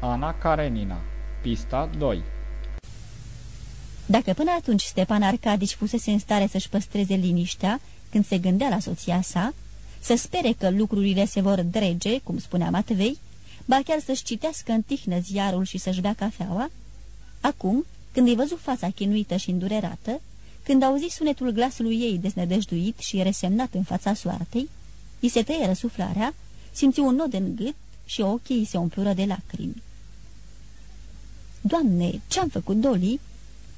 Ana Karenina Pista 2 Dacă până atunci Stepan Arcadici fusese în stare să-și păstreze liniștea când se gândea la soția sa, să spere că lucrurile se vor drege, cum spunea Matvei, ba chiar să-și citească în tihnă ziarul și să-și bea cafeaua, acum, când îi văzut fața chinuită și îndurerată, când auzi sunetul glasului ei deznădăjduit și resemnat în fața soartei, îi se tăie răsuflarea, simți un nod în gât și ochii îi se umplură de lacrimi. Doamne, ce-am făcut, Doli?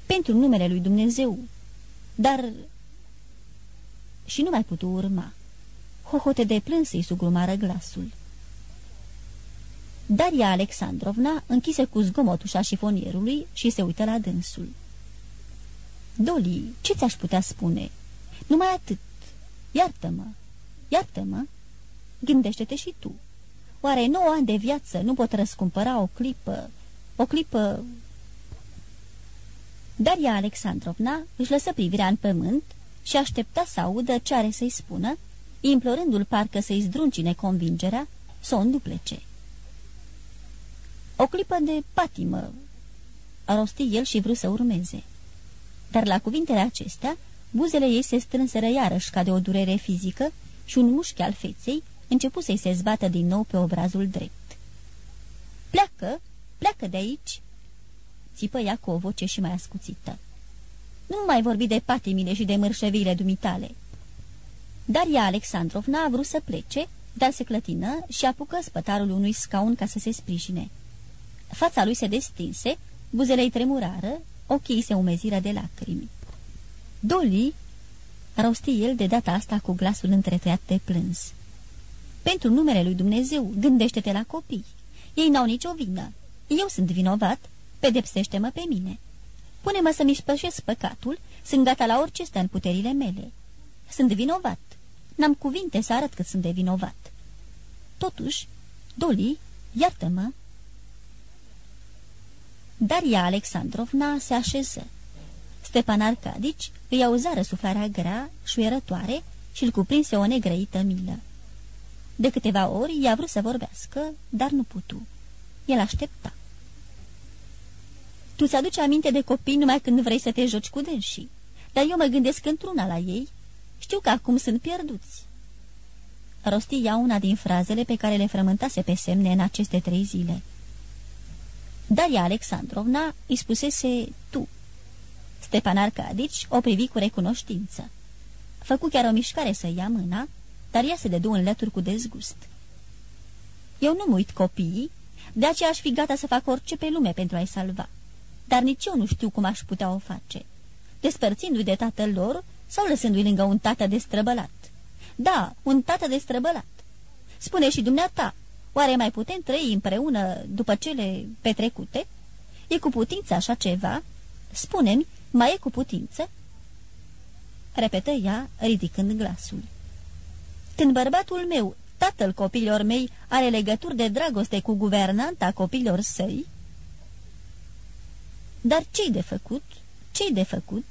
Pentru numele lui Dumnezeu. Dar... Și nu mai putu urma. Hohote de plâns îi sugrumară glasul. Daria Alexandrovna închise cu zgomot ușa șifonierului și se uită la dânsul. Doli, ce ți-aș putea spune? Numai atât. Iartă-mă, iartă-mă. Gândește-te și tu. Oare nouă ani de viață nu pot răscumpăra o clipă, o clipă... Daria Alexandrovna își lăsă privirea în pământ și aștepta să audă ce are să-i spună, implorându-l parcă să-i zdruncine convingerea să o înduplece. O clipă de patimă, rosti el și vrut să urmeze. Dar la cuvintele acestea, buzele ei se strânseră iarăși ca de o durere fizică și un mușchi al feței începu să-i se zbată din nou pe obrazul drept. Pleacă, pleacă de aici!" țipă ea cu o voce și mai ascuțită. Nu mai vorbi de patimile și de mărșăviile dumitale." Daria Alexandrovna a vrut să plece, dar se clătină și apucă spătarul unui scaun ca să se sprijine. Fața lui se destinse, buzele îi tremurară, ochii se umeziră de lacrimi. Doli, rosti el de data asta cu glasul întretăiat de plâns. Pentru numele lui Dumnezeu, gândește-te la copii. Ei n-au nicio vină. Eu sunt vinovat, pedepsește-mă pe mine. Pune-mă să-mi spășesc păcatul, sunt gata la orice stă în puterile mele. Sunt vinovat. N-am cuvinte să arăt că sunt de vinovat. Totuși, Doli, iartă-mă, Daria Alexandrovna se așeză. Stepan Arcadici îi auzară suflarea grea, șuierătoare și îl cuprinse o negrăită milă. De câteva ori i-a vrut să vorbească, dar nu putu. El aștepta. Tu ți-aduci aminte de copii numai când vrei să te joci cu dânsii, dar eu mă gândesc într-una la ei. Știu că acum sunt pierduți. Rosti ea una din frazele pe care le frământase pe semne în aceste trei zile. Daria Alexandrovna îi spusese tu. Stepan Arcadici o privi cu recunoștință. Făcu chiar o mișcare să ia mâna, dar ea se dedu în lături cu dezgust. Eu nu-mi uit copiii, de aceea aș fi gata să fac orice pe lume pentru a-i salva. Dar nici eu nu știu cum aș putea o face. Despărțindu-i de tatăl lor sau lăsându-i lângă un tată destrăbălat. Da, un tată destrăbălat. Spune și dumneata, Oare mai putem trăi împreună după cele petrecute? E cu putință așa ceva? Spune-mi, mai e cu putință?" Repetă ea, ridicând glasul. Când bărbatul meu, tatăl copiilor mei, are legături de dragoste cu guvernanta copiilor săi... Dar ce-i de făcut? Ce-i de făcut?"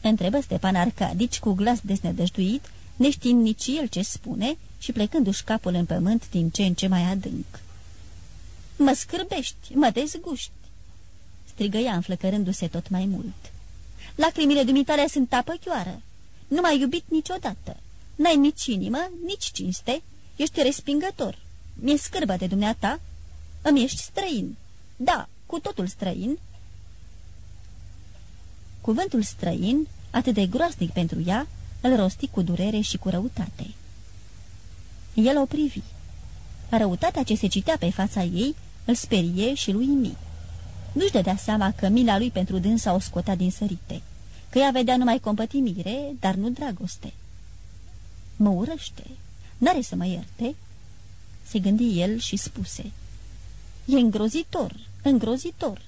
Întrebă Stepan Arcadici cu glas desnădăjduit, neștiind nici el ce spune, și plecându-și capul în pământ din ce în ce mai adânc. Mă scârbești, mă dezguști!" strigă ea înflăcărându-se tot mai mult. Lacrimile dumitale sunt apăchioară. Nu m-ai iubit niciodată. N-ai nici inimă, nici cinste. Ești respingător. Mi-e scârbă de dumneata. Îmi ești străin. Da, cu totul străin." Cuvântul străin, atât de groasnic pentru ea, îl rosti cu durere și cu răutate. El o privi. Răutatea ce se citea pe fața ei îl sperie și lui Mi. Nu-și dădea seama că mila lui pentru dânsa o scotea din sărite, că ea vedea numai compătimire, dar nu dragoste. Mă urăște, n-are să mă ierte, se gândi el și spuse. E îngrozitor, îngrozitor.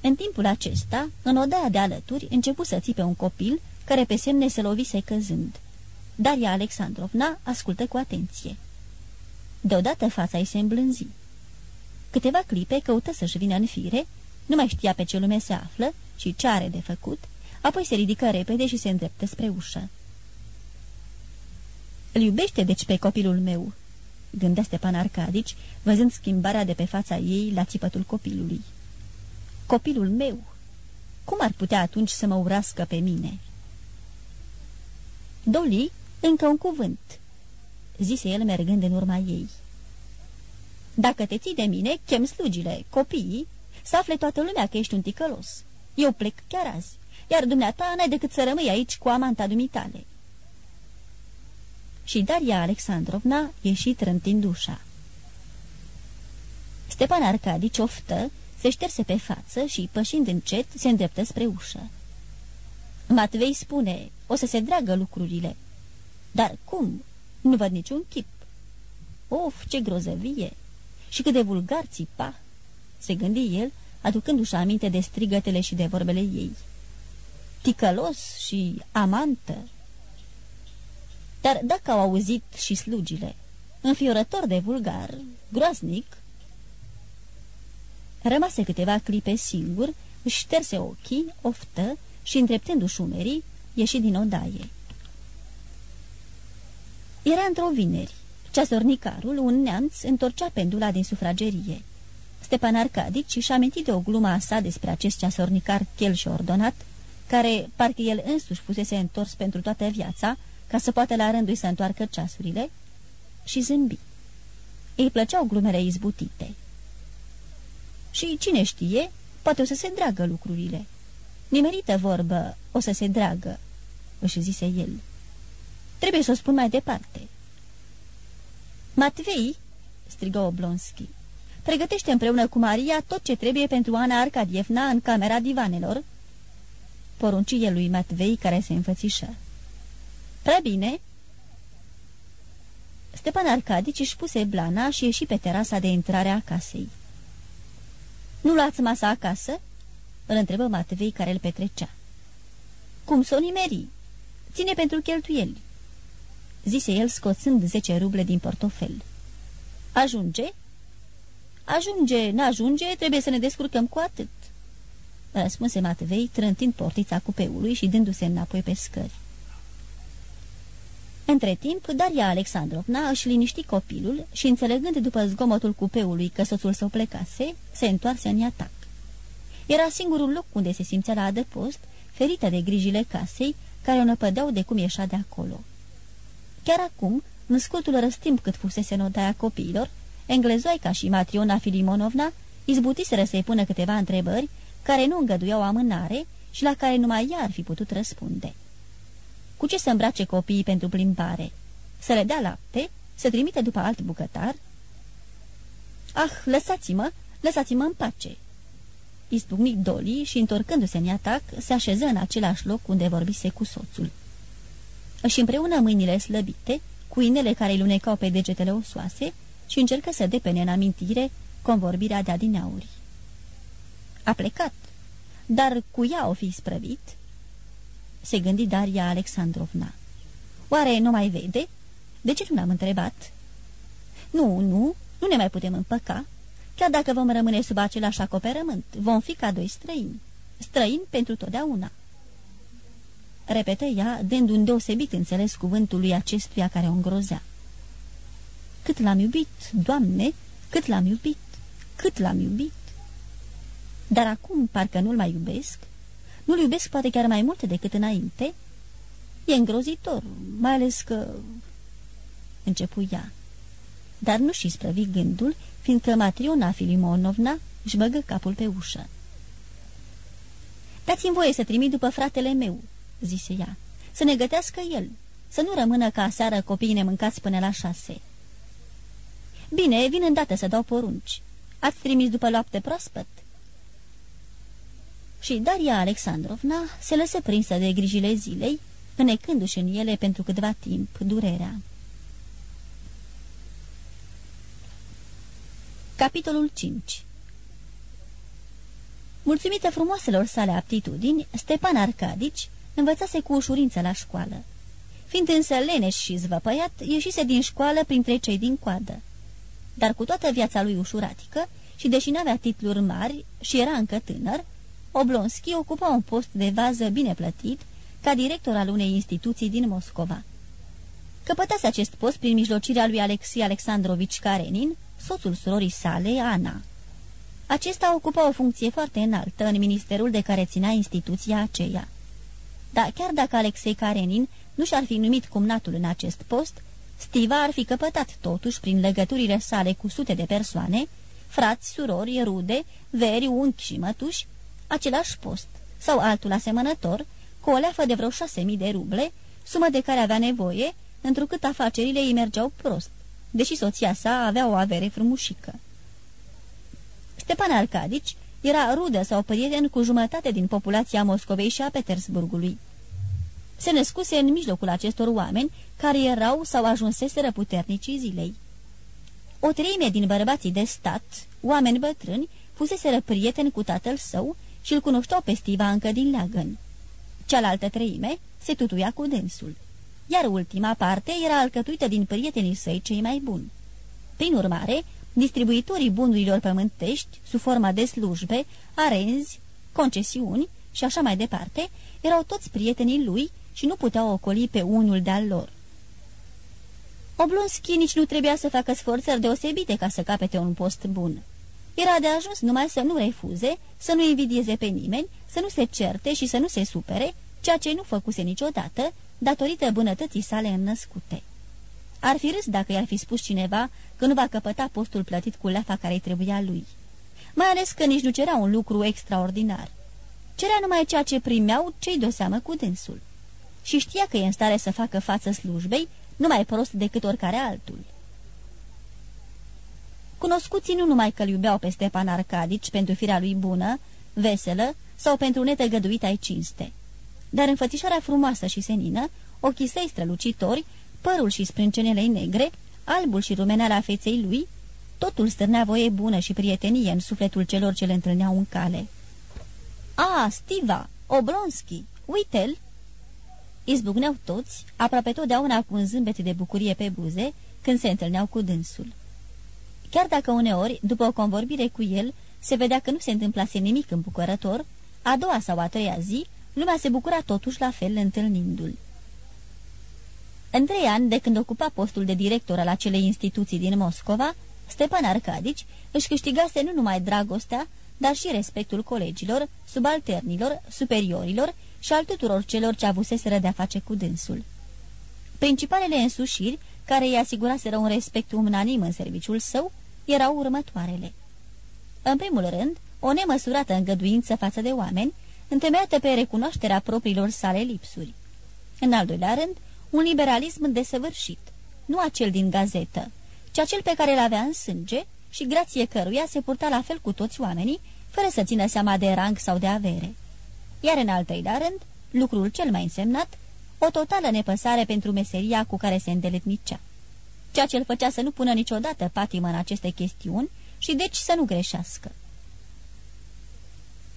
În timpul acesta, în odaia de alături, începu să țipe un copil care pe semne se lovise căzând. Daria Alexandrovna ascultă cu atenție. Deodată fața ei se îmblânzi. Câteva clipe căută să-și vină în fire, nu mai știa pe ce lume se află și ce are de făcut, apoi se ridică repede și se îndreptă spre ușă. Îl iubește deci pe copilul meu?" gândea Stepan Arcadici, văzând schimbarea de pe fața ei la țipătul copilului. Copilul meu! Cum ar putea atunci să mă urască pe mine?" Doli, încă un cuvânt," zise el mergând în urma ei. Dacă te ții de mine, chem slugile, copiii, să afle toată lumea că ești un ticălos. Eu plec chiar azi, iar dumneata n-ai decât să rămâi aici cu amanta dumitale." Și Daria Alexandrovna ieși trântind ușa. Stepan Arcadici oftă, se șterse pe față și, pășind încet, se îndreptă spre ușă. Matvei spune, o să se dragă lucrurile. Dar cum? Nu văd niciun chip. Of, ce grozăvie! Și cât de vulgar țipa! Se gândi el, aducându-și aminte de strigătele și de vorbele ei. Ticălos și amantă. Dar dacă au auzit și slugile, înfiorător de vulgar, groaznic, rămase câteva clipe singur, își șterse ochii, oftă și, îndreptându-și umerii, ieși din odaie. Era într-o vineri. Ceasornicarul, un neamț, întorcea pendula din sufragerie. Stepan Arcadici și-a amintit de o glumă a sa despre acest ceasornicar chel și ordonat, care, parcă el însuși fusese întors pentru toată viața, ca să poată la rândul să întoarcă ceasurile, și zâmbi. Îi plăceau glumele izbutite. Și cine știe, poate o să se dragă lucrurile. Nimerită vorbă, o să se dragă, își zise el. Trebuie să o spun mai departe. Matvei, strigă Oblonski, pregătește împreună cu Maria tot ce trebuie pentru Ana Arcadievna în camera divanelor. Porunci el lui Matvei care se înfățișă. Prea bine. Stepan Arcadici își puse blana și ieși pe terasa de intrare a casei. Nu luați masa acasă?" îl întrebă Matvei care îl petrecea. Cum să o nimeri? Ține pentru cheltuieli." Zise el scoțând zece ruble din portofel. Ajunge?" Ajunge, n-ajunge, trebuie să ne descurcăm cu atât." Răspunse Matvei, trântind portița cupeului și dându-se înapoi pe scări. Între timp, Daria Alexandrovna își liniști copilul și, înțelegând după zgomotul cupeului că soțul său plecase, se întoarse în atac. Era singurul loc unde se simțea la adăpost, ferită de grijile casei, care o năpădeau de cum ieșea de acolo. Chiar acum, în scurtul răstimp cât fusese în odaia copiilor, englezoica și Matriona Filimonovna izbutiseră să-i pună câteva întrebări care nu îngăduiau amânare și la care numai ea ar fi putut răspunde. Cu ce să îmbrace copiii pentru plimbare? Să le dea lapte? Să trimite după alt bucătar? Ah, lăsați-mă, lăsați-mă în pace!" Izbucnic Doli și, întorcându-se în atac, se așeză în același loc unde vorbise cu soțul. Își împreună mâinile slăbite, cu inele care îi lunecau pe degetele osoase și încercă să depene în amintire convorbirea de adineauri. A plecat, dar cu ea o fi sprăvit?" Se gândi Daria Alexandrovna. Oare nu mai vede? De ce nu l-am întrebat? Nu, nu, nu ne mai putem împăca. Chiar dacă vom rămâne sub același acoperământ, vom fi ca doi străini. Străini pentru totdeauna. Repetă ea, dând un deosebit înțeles cuvântului acestuia care o îngrozea. Cât l-am iubit, Doamne, cât l-am iubit, cât l-am iubit. Dar acum parcă nu-l mai iubesc nu-l iubesc poate chiar mai mult decât înainte? E îngrozitor, mai ales că... Începu ea. Dar nu și sprăvi gândul, fiindcă Matriona Filimonovna își băgă capul pe ușă. Dați-mi voie să trimit după fratele meu," zise ea, să ne gătească el, să nu rămână ca seară copiii nemâncați până la șase." Bine, vin îndată să dau porunci. Ați trimis după lapte proaspăt?" Și Daria Alexandrovna se lăsă prinsă de grijile zilei, înecându-și în ele pentru câtva timp durerea. Capitolul 5 Mulțumită frumoaselor sale aptitudini, Stepan Arcadici învățase cu ușurință la școală. Fiind însă leneș și zvăpăiat, ieșise din școală printre cei din coadă. Dar cu toată viața lui ușuratică și deși n-avea titluri mari și era încă tânăr, Oblonski ocupa un post de vază bine plătit ca director al unei instituții din Moscova. Căpătase acest post prin mijlocirea lui Alexei Alexandrovici Karenin, soțul surorii sale, Ana. Acesta ocupa o funcție foarte înaltă în ministerul de care ținea instituția aceea. Dar chiar dacă Alexei Karenin nu și-ar fi numit cumnatul în acest post, Stiva ar fi căpătat totuși prin legăturile sale cu sute de persoane, frați, surori, rude, veri, unchi și mătuși, același post sau altul asemănător, cu o leafă de vreo șase mii de ruble, sumă de care avea nevoie, întrucât afacerile îi mergeau prost, deși soția sa avea o avere frumușică. Stepan Arcadici era rudă sau prieten cu jumătate din populația Moscovei și a Petersburgului. Se născuse în mijlocul acestor oameni care erau sau ajunseseră puternicii zilei. O treime din bărbații de stat, oameni bătrâni, fuseseră prieteni cu tatăl său și îl cunoșteau pe Stiva încă din leagăn. Cealaltă treime se tutuia cu dânsul, iar ultima parte era alcătuită din prietenii săi cei mai buni. Prin urmare, distribuitorii bunurilor pământești, sub forma de slujbe, arenzi, concesiuni și așa mai departe, erau toți prietenii lui și nu puteau ocoli pe unul de-al lor. Oblonski nici nu trebuia să facă sforțări deosebite ca să capete un post bun. Era de ajuns numai să nu refuze, să nu invidieze pe nimeni, să nu se certe și să nu se supere, ceea ce nu făcuse niciodată, datorită bunătății sale înnăscute. Ar fi râs dacă i-ar fi spus cineva că nu va căpăta postul plătit cu leafa care îi trebuia lui. Mai ales că nici nu cerea un lucru extraordinar. Cerea numai ceea ce primeau cei de seamă cu dânsul. Și știa că e în stare să facă față slujbei, nu mai prost decât oricare altul. Cunoscuții nu numai că îl iubeau pe Stepan Arcadici pentru firea lui bună, veselă sau pentru netăgăduit ai cinste. Dar înfățișarea frumoasă și senină, ochii săi strălucitori, părul și sprâncenele negre, albul și rumeneala feței lui, totul stârnea voie bună și prietenie în sufletul celor ce le întâlneau în cale. A, Stiva, Oblonski, uite-l!" Izbucneau toți, aproape totdeauna cu un zâmbet de bucurie pe buze, când se întâlneau cu dânsul. Chiar dacă uneori, după o convorbire cu el, se vedea că nu se întâmplase nimic îmbucurător, a doua sau a treia zi, lumea se bucura totuși la fel întâlnindu-l. În trei ani, de când ocupa postul de director al acelei instituții din Moscova, Stepan Arcadici își câștigase nu numai dragostea, dar și respectul colegilor, subalternilor, superiorilor și al tuturor celor ce avuseseră de-a face cu dânsul. Principalele însușiri, care îi asiguraseră un respect unanim în serviciul său, erau următoarele. În primul rând, o nemăsurată îngăduință față de oameni, întemeiată pe recunoașterea propriilor sale lipsuri. În al doilea rând, un liberalism desăvârșit, nu acel din gazetă, ci acel pe care îl avea în sânge și grație căruia se purta la fel cu toți oamenii, fără să țină seama de rang sau de avere. Iar în al treilea rând, lucrul cel mai însemnat, o totală nepăsare pentru meseria cu care se îndeletnicea. Ceea ce îl făcea să nu pună niciodată patimă în aceste chestiuni și deci să nu greșească.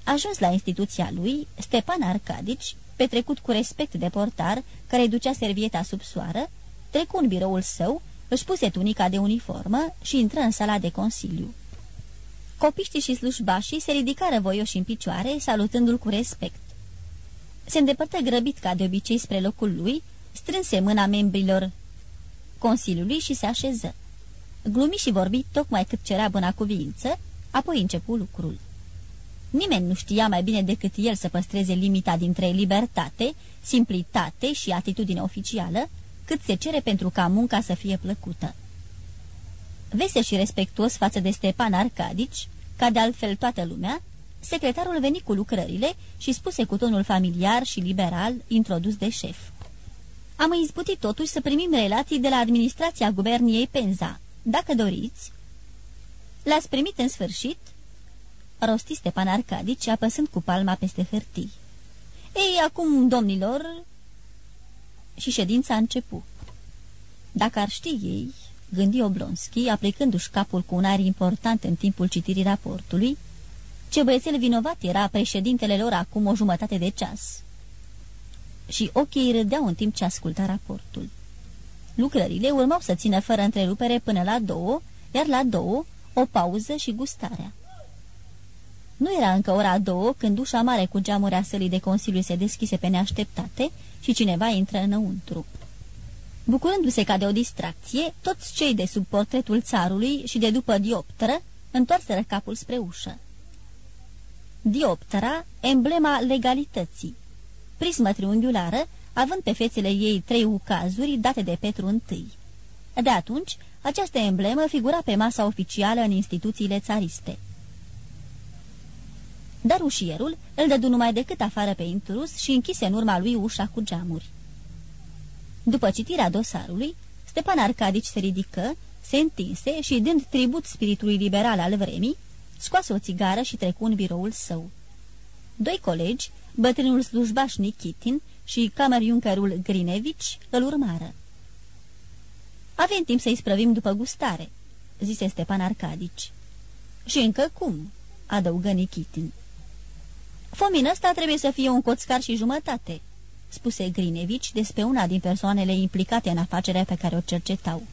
Ajuns la instituția lui, Stepan Arcadici, petrecut cu respect de portar, care îi ducea servieta sub soară, trecu în biroul său, își puse tunica de uniformă și intră în sala de consiliu. Copiștii și slujbașii se ridicară voioși în picioare, salutându-l cu respect. Se îndepărtă grăbit ca de obicei spre locul lui, strânse mâna membrilor Consiliului și se așeză. Glumi și vorbi tocmai cât cerea buna cuvință, apoi începu lucrul. Nimeni nu știa mai bine decât el să păstreze limita dintre libertate, simplitate și atitudine oficială, cât se cere pentru ca munca să fie plăcută. Vesel și respectuos față de Stepan Arcadici, ca de altfel toată lumea, secretarul veni cu lucrările și spuse cu tonul familiar și liberal introdus de șef. Am izbutit totuși să primim relații de la administrația guberniei Penza. Dacă doriți... L-ați primit în sfârșit? Rosti Stepan Arcadici, apăsând cu palma peste hârtii. Ei, acum, domnilor... Și ședința a început. Dacă ar ști ei, gândi Oblonski, aplicându-și capul cu un aer important în timpul citirii raportului, ce băiețel vinovat era președintele lor acum o jumătate de ceas. Și ochii râdeau în timp ce asculta raportul. Lucrările urmau să țină fără întrerupere până la două, iar la două o pauză și gustarea. Nu era încă ora două când ușa mare cu geamuri a sălii de consiliu se deschise pe neașteptate și cineva intră înăuntru. Bucurându-se ca de o distracție, toți cei de sub portretul țarului și de după dioptră întoarseră capul spre ușă. Dioptera, emblema legalității. Prismă triunghiulară, având pe fețele ei trei ucazuri date de Petru I. De atunci, această emblemă figura pe masa oficială în instituțiile țariste. Dar ușierul îl dădu numai decât afară pe intrus și închise în urma lui ușa cu geamuri. După citirea dosarului, Stepan Arcadici se ridică, se întinse și, dând tribut spiritului liberal al vremii, scoase o țigară și trecu în biroul său. Doi colegi, bătrânul slujbaș Nikitin și camerjunkerul Grinevici, îl urmară. Avem timp să-i sprăvim după gustare," zise Stepan Arcadici. Și încă cum?" adăugă Nikitin. Fomin ăsta trebuie să fie un coțcar și jumătate," spuse Grinevici despre una din persoanele implicate în afacerea pe care o cercetau.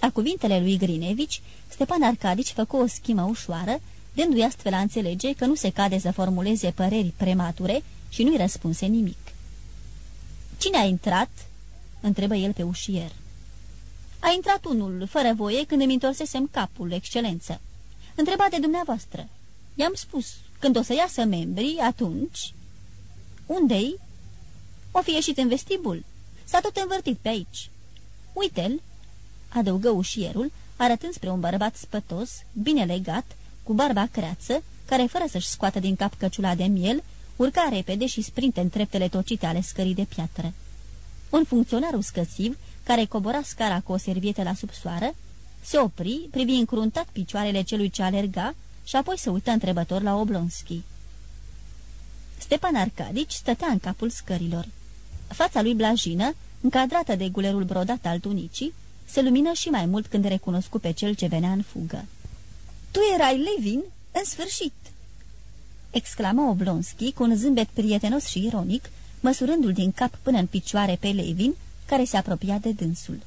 La cuvintele lui Grinevici, Stepan Arcadici făcu o schimă ușoară, dându-i astfel a înțelege că nu se cade să formuleze păreri premature și nu-i răspunse nimic. Cine a intrat?" întrebă el pe ușier. A intrat unul, fără voie, când îmi întorsesem capul, excelență. Întrebat de dumneavoastră. I-am spus, când o să iasă membrii, atunci... Unde-i? O fi ieșit în vestibul. S-a tot învârtit pe aici. Uite-l, adăugă ușierul, arătând spre un bărbat spătos, bine legat, cu barba creață, care, fără să-și scoată din cap căciula de miel, urca repede și sprinte în treptele tocite ale scării de piatră. Un funcționar uscățiv, care cobora scara cu o servietă la subsoară, se opri, privi încruntat picioarele celui ce alerga și apoi se uită întrebător la Oblonski. Stepan Arcadici stătea în capul scărilor. Fața lui blajină, încadrată de gulerul brodat al tunicii, se lumină și mai mult când recunoscu pe cel ce venea în fugă. Tu erai Levin? În sfârșit!" exclamă Oblonski cu un zâmbet prietenos și ironic, măsurându-l din cap până în picioare pe Levin, care se apropia de dânsul.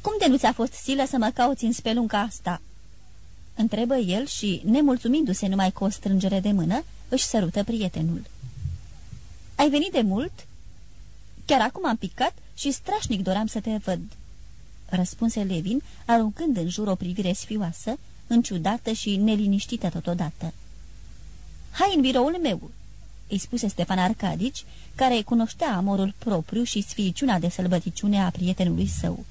Cum de nu ți-a fost silă să mă cauți în spelunca asta?" întrebă el și, nemulțumindu-se numai cu o strângere de mână, își sărută prietenul. Ai venit de mult?" Chiar acum am picat și strașnic doream să te văd." Răspunse Levin, aruncând în jur o privire sfioasă, înciudată și neliniștită totodată. Hai în biroul meu!" îi spuse Stefan Arcadici, care cunoștea amorul propriu și sfiiciuna de sălbăticiune a prietenului său.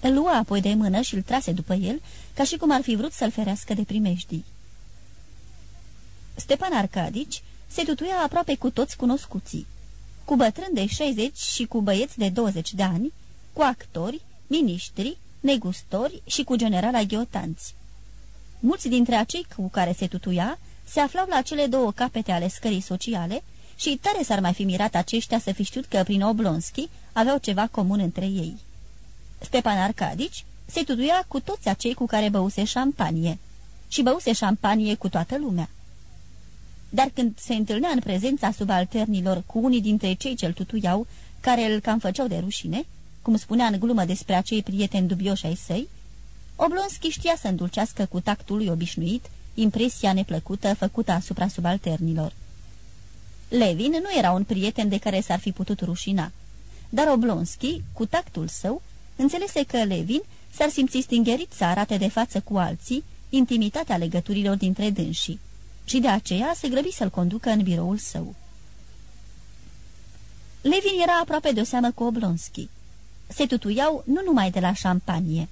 Îl lua apoi de mână și îl trase după el, ca și cum ar fi vrut să-l ferească de primejdii. Stepan Arcadici se tutuia aproape cu toți cunoscuții, cu bătrâni de 60 și cu băieți de 20 de ani, cu actori, miniștri, negustori și cu general aghiotanți. Mulți dintre acei cu care se tutuia se aflau la cele două capete ale scării sociale și tare s-ar mai fi mirat aceștia să fi știut că prin Oblonski aveau ceva comun între ei. Stepan Arcadici se tutuia cu toți acei cu care băuse șampanie și băuse șampanie cu toată lumea. Dar când se întâlnea în prezența subalternilor cu unii dintre cei ce-l tutuiau, care îl cam făceau de rușine, cum spunea în glumă despre acei prieteni dubioși ai săi, Oblonski știa să îndulcească cu tactul lui obișnuit impresia neplăcută făcută asupra subalternilor. Levin nu era un prieten de care s-ar fi putut rușina, dar Oblonski, cu tactul său, înțelese că Levin s-ar simți stingerit să arate de față cu alții intimitatea legăturilor dintre dânsii și de aceea se grăbi să-l conducă în biroul său. Levin era aproape de o seamă cu Oblonski. Se tutuiau nu numai de la șampanie.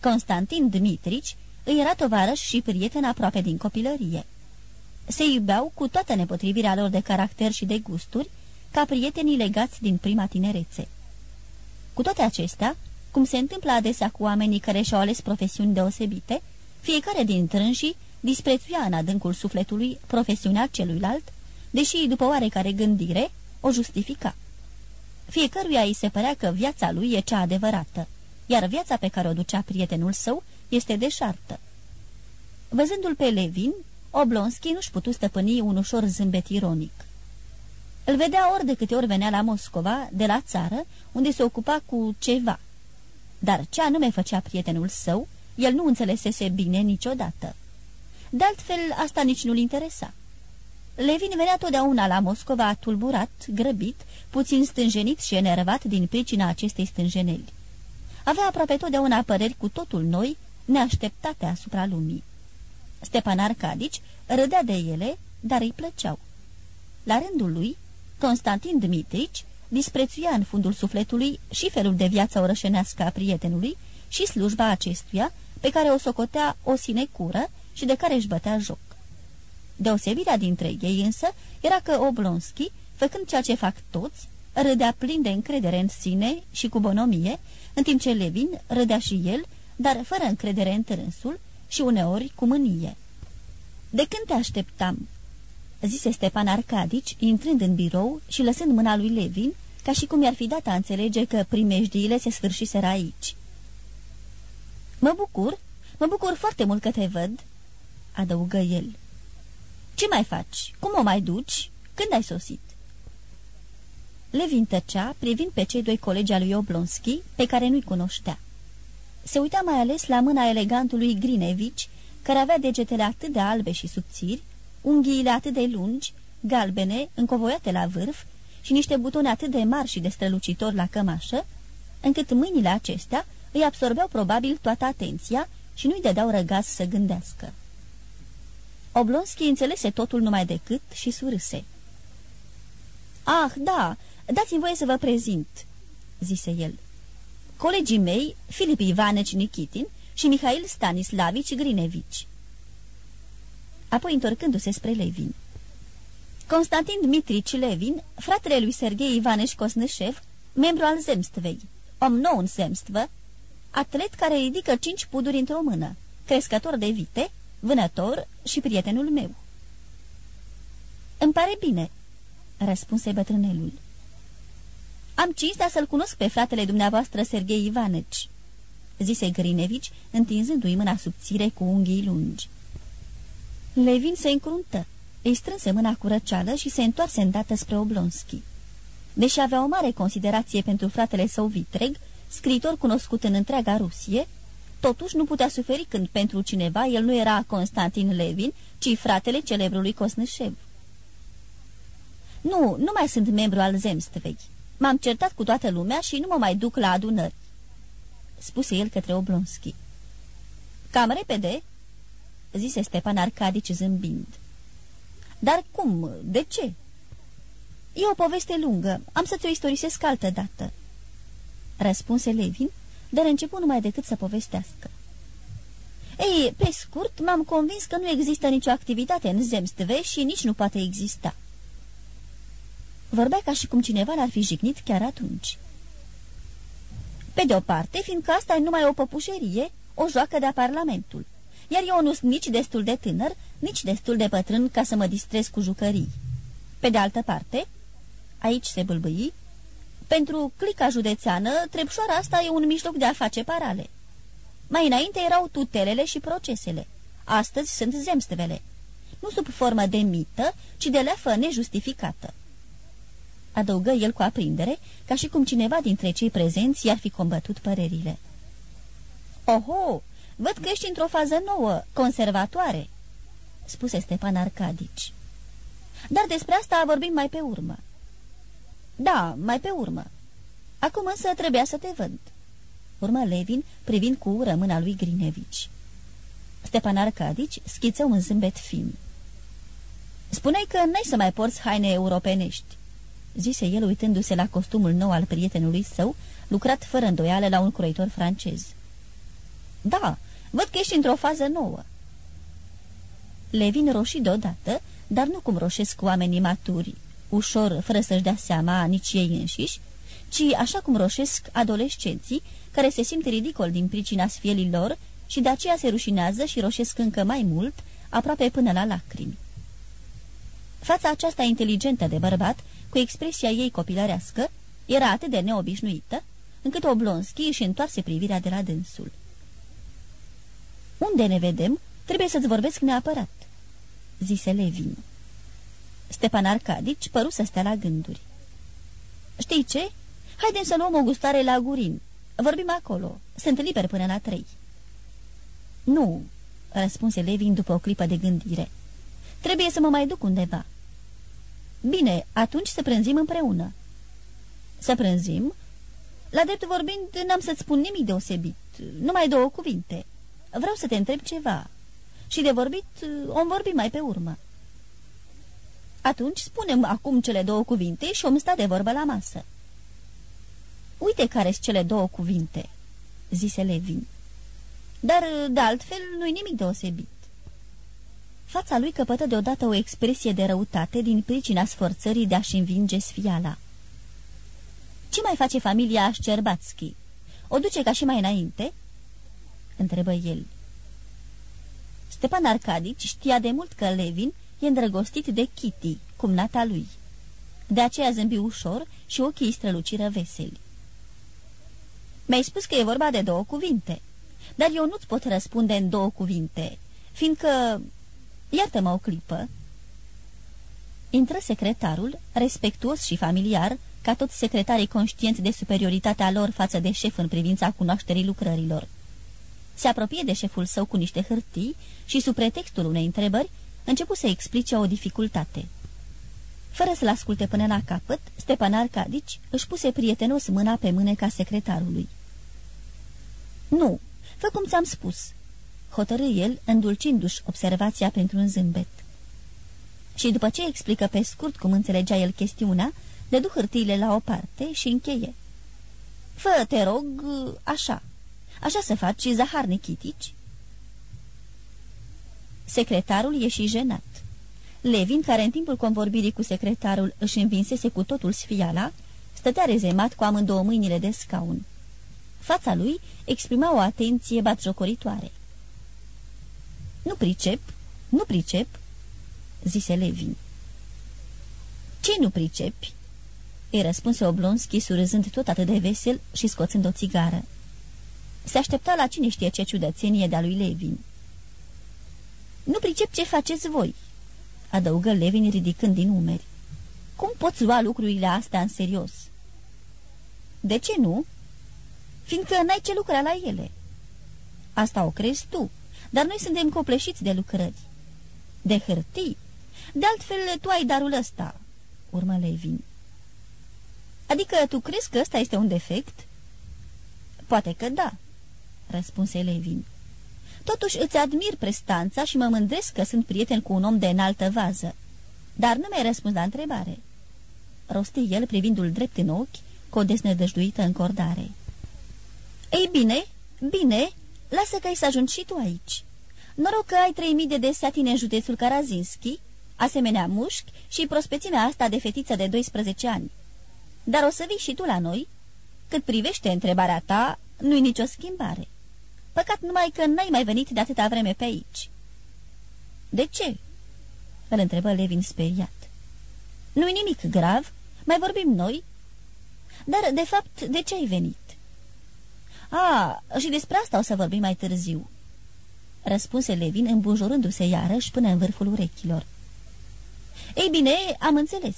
Constantin Dmitrici îi era tovarăș și prieten aproape din copilărie. Se iubeau cu toată nepotrivirea lor de caracter și de gusturi, ca prietenii legați din prima tinerețe. Cu toate acestea, cum se întâmplă adesea cu oamenii care și-au ales profesiuni deosebite, fiecare din trânsii disprețuia în adâncul sufletului profesiunea celuilalt, deși, după oarecare gândire, o justifica. Fiecăruia îi se părea că viața lui e cea adevărată, iar viața pe care o ducea prietenul său este deșartă. Văzându-l pe Levin, Oblonski nu-și putu stăpâni un ușor zâmbet ironic. Îl vedea ori de câte ori venea la Moscova, de la țară, unde se ocupa cu ceva. Dar ce anume făcea prietenul său, el nu înțelesese bine niciodată. De altfel, asta nici nu-l interesa. Levin venea totdeauna la Moscova tulburat, grăbit, puțin stânjenit și enervat din pricina acestei stânjeneli. Avea aproape totdeauna păreri cu totul noi, neașteptate asupra lumii. Stepan Arcadici râdea de ele, dar îi plăceau. La rândul lui, Constantin Dmitrici disprețuia în fundul sufletului și felul de viață orășenească a prietenului și slujba acestuia, pe care o socotea o sinecură și de care își bătea joc. Deosebirea dintre ei însă era că Oblonski, făcând ceea ce fac toți, râdea plin de încredere în sine și cu bonomie, în timp ce Levin râdea și el, dar fără încredere în trânsul și uneori cu mânie. De când te așteptam?" zise Stepan Arcadici, intrând în birou și lăsând mâna lui Levin, ca și cum i-ar fi dat a înțelege că primejdiile se sfârșiseră aici. Mă bucur, mă bucur foarte mult că te văd," adăugă el. Ce mai faci? Cum o mai duci? Când ai sosit?" Levin tăcea, privind pe cei doi colegi al lui Oblonski, pe care nu-i cunoștea. Se uita mai ales la mâna elegantului Grinevici, care avea degetele atât de albe și subțiri, unghiile atât de lungi, galbene, încovoiate la vârf și niște butone atât de mari și de strălucitori la cămașă, încât mâinile acestea îi absorbeau probabil toată atenția și nu-i dădeau răgaz să gândească. Oblonski înțelese totul numai decât și surâse. Ah, da, dați-mi voie să vă prezint," zise el. Colegii mei, Filip Ivaneci Nikitin și Mihail Stanislavici Grinevici." Apoi întorcându-se spre Levin. Constantin Dmitrici Levin, fratele lui Sergei Ivaneș Cosnășev, membru al Zemstvei, om nou în Zemstvă, atlet care ridică cinci puduri într-o mână, crescător de vite, vânător și prietenul meu. Îmi pare bine," răspunse bătrânelul. Am cinstea să-l cunosc pe fratele dumneavoastră Sergei Ivaneci," zise Grinevici, întinzându-i mâna subțire cu unghii lungi. Levin se încruntă, îi strânse mâna cu răceală și se întoarse îndată spre Oblonski. Deși avea o mare considerație pentru fratele său vitreg, scriitor cunoscut în întreaga Rusie, totuși nu putea suferi când pentru cineva el nu era Constantin Levin, ci fratele celebrului Cosnășev. Nu, nu mai sunt membru al Zemstvei. M-am certat cu toată lumea și nu mă mai duc la adunări," spuse el către Oblonski. Cam repede," zise Stepan Arcadici zâmbind. Dar cum? De ce?" E o poveste lungă. Am să-ți o istorisesc altă dată." Răspunse Levin, dar început numai decât să povestească. Ei, pe scurt, m-am convins că nu există nicio activitate în Zemstve și nici nu poate exista. Vorbea ca și cum cineva l-ar fi jignit chiar atunci. Pe de o parte, fiindcă asta e numai o păpușerie, o joacă de-a Parlamentul, iar eu nu sunt nici destul de tânăr, nici destul de bătrân ca să mă distrez cu jucării. Pe de altă parte, aici se bâlbâi, pentru clica județeană, trepșoara asta e un mijloc de a face parale. Mai înainte erau tutelele și procesele. Astăzi sunt zemstevele. Nu sub formă de mită, ci de leafă nejustificată adăugă el cu aprindere, ca și cum cineva dintre cei prezenți i-ar fi combătut părerile. Oho, văd că ești într-o fază nouă, conservatoare," spuse Stepan Arcadici. Dar despre asta vorbim mai pe urmă." Da, mai pe urmă. Acum însă trebuia să te văd." Urmă Levin, privind cu ură mâna lui Grinevici. Stepan Arcadici schiță un zâmbet fin. Spuneai că n-ai să mai porți haine europenești zise el uitându-se la costumul nou al prietenului său, lucrat fără îndoială la un croitor francez. Da, văd că ești într-o fază nouă." Levin roșii deodată, dar nu cum roșesc oamenii maturi, ușor, fără să-și dea seama nici ei înșiși, ci așa cum roșesc adolescenții, care se simt ridicol din pricina sfielii lor și de aceea se rușinează și roșesc încă mai mult, aproape până la lacrimi. Fața aceasta inteligentă de bărbat cu expresia ei copilărească, era atât de neobișnuită, încât Oblonski își întoarse privirea de la dânsul. Unde ne vedem? Trebuie să-ți vorbesc neapărat," zise Levin. Stepan Arcadici păru să stea la gânduri. Știi ce? Haidem să luăm o gustare la Gurin. Vorbim acolo. Sunt liber până la trei." Nu," răspunse Levin după o clipă de gândire. Trebuie să mă mai duc undeva. Bine, atunci să prânzim împreună. Să prânzim? La drept vorbind, n-am să-ți spun nimic deosebit, numai două cuvinte. Vreau să te întreb ceva. Și de vorbit, om vorbi mai pe urmă. Atunci spunem acum cele două cuvinte și om sta de vorbă la masă. Uite care sunt cele două cuvinte, zise Levin. Dar, de altfel, nu-i nimic deosebit. Fața lui căpătă deodată o expresie de răutate din pricina sforțării de a-și învinge sfiala. Ce mai face familia Șcerbațchi? O duce ca și mai înainte?" întrebă el. Stepan Arcadici știa de mult că Levin e îndrăgostit de Kitty, cumnata lui. De aceea zâmbi ușor și ochii străluciră veseli. Mi-ai spus că e vorba de două cuvinte, dar eu nu-ți pot răspunde în două cuvinte, fiindcă... Iartă-mă o clipă. Intră secretarul, respectuos și familiar, ca toți secretarii conștienți de superioritatea lor față de șef în privința cunoașterii lucrărilor. Se apropie de șeful său cu niște hârtii și, sub pretextul unei întrebări, începu să explice o dificultate. Fără să-l asculte până la capăt, Stepan Arcadici își puse prietenos mâna pe mâneca secretarului. Nu, fă cum ți-am spus," hotărâ el, îndulcindu-și observația pentru un zâmbet. Și după ce explică pe scurt cum înțelegea el chestiunea, dădu hârtiile la o parte și încheie. Fă, te rog, așa. Așa să faci, Zahar Nichitici?" Secretarul ieși jenat. Levin, care în timpul convorbirii cu secretarul își învinsese cu totul sfiala, stătea rezemat cu amândouă mâinile de scaun. Fața lui exprima o atenție batjocoritoare. Nu pricep, nu pricep," zise Levin. Ce nu pricepi?" îi răspunse Oblonski, surâzând tot atât de vesel și scoțând o țigară. Se aștepta la cine știe ce ciudățenie de-a lui Levin. Nu pricep ce faceți voi," adăugă Levin ridicând din umeri. Cum poți lua lucrurile astea în serios?" De ce nu?" Fiindcă n-ai ce lucra la ele." Asta o crezi tu, dar noi suntem copleșiți de lucrări." De hârtii? De altfel, tu ai darul ăsta," urmă Levin. Adică tu crezi că ăsta este un defect?" Poate că da," răspunse Levin. Totuși îți admir prestanța și mă mândresc că sunt prieten cu un om de înaltă vază. Dar nu mi-ai răspuns la întrebare." Rosti el privindul drept în ochi, cu o desnădăjduită încordare. Ei bine, bine, lasă că ai să ajungi și tu aici. Noroc că ai trei mii de deseatine în județul Karazinski, asemenea mușchi și prospețimea asta de fetiță de 12 ani. Dar o să vii și tu la noi? Cât privește întrebarea ta, nu-i nicio schimbare. Păcat numai că n-ai mai venit de atâta vreme pe aici." De ce?" îl întrebă Levin speriat. Nu-i nimic grav, mai vorbim noi." Dar, de fapt, de ce ai venit?" A, și despre asta o să vorbim mai târziu." Răspunse Levin îmbunjurându-se iarăși până în vârful urechilor. Ei bine, am înțeles.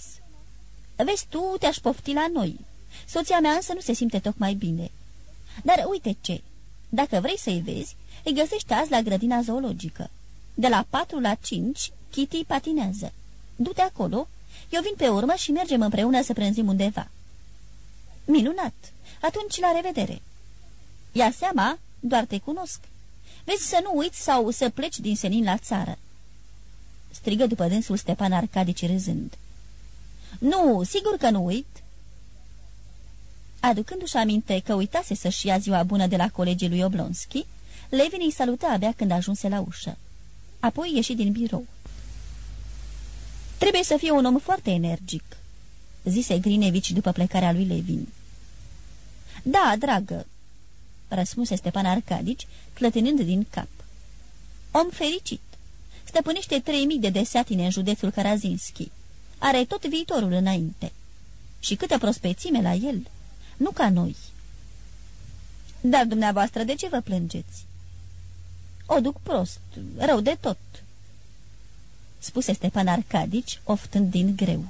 Vezi, tu te-aș pofti la noi. Soția mea însă nu se simte tocmai bine. Dar uite ce, dacă vrei să-i vezi, îi găsești azi la grădina zoologică. De la patru la cinci, Kitty patinează. Du-te acolo, eu vin pe urmă și mergem împreună să prânzim undeva. Minunat! Atunci la revedere! Ia seama, doar te cunosc. Vezi să nu uiți sau să pleci din senin la țară. Strigă după dânsul Stepan Arcadici râzând. Nu, sigur că nu uit. Aducându-și aminte că uitase să-și ia ziua bună de la colegii lui Oblonski, Levin îi salută abia când ajunse la ușă. Apoi ieși din birou. Trebuie să fie un om foarte energic, zise Grinevici după plecarea lui Levin. Da, dragă, răspunse Stepan Arcadici, clătinând din cap. Om fericit. Stăpânește trei mii de deseatine în județul Karazinski. Are tot viitorul înainte. Și câtă prospețime la el. Nu ca noi. Dar dumneavoastră, de ce vă plângeți? O duc prost, rău de tot, spuse Stepan Arcadici, oftând din greu.